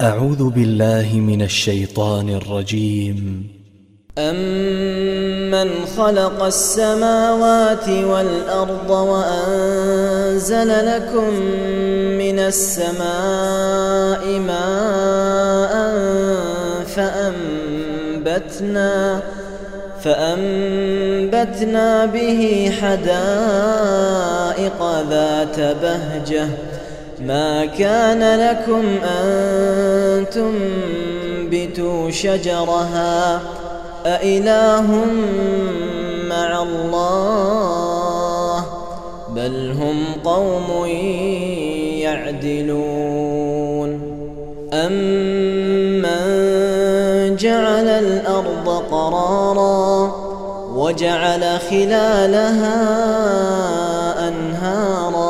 أعوذ بالله من الشيطان الرجيم. أمن خلق السماوات والأرض وأنزل لكم من السماء ماء فأنبتنا فأنبتنا به حدائق ذات بهجة. ما كان لكم أن تنبتوا شجرها أإله مع الله بل هم قوم يعدلون أمن جعل الأرض قرارا وجعل خلالها أنهارا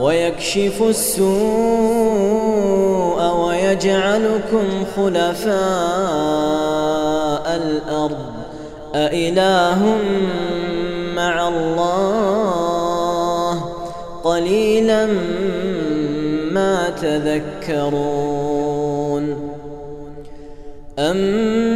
ويكشف السوء ويجعلكم خلفاء الأرض. أإله مع الله. قليلا ما تذكرون. أمن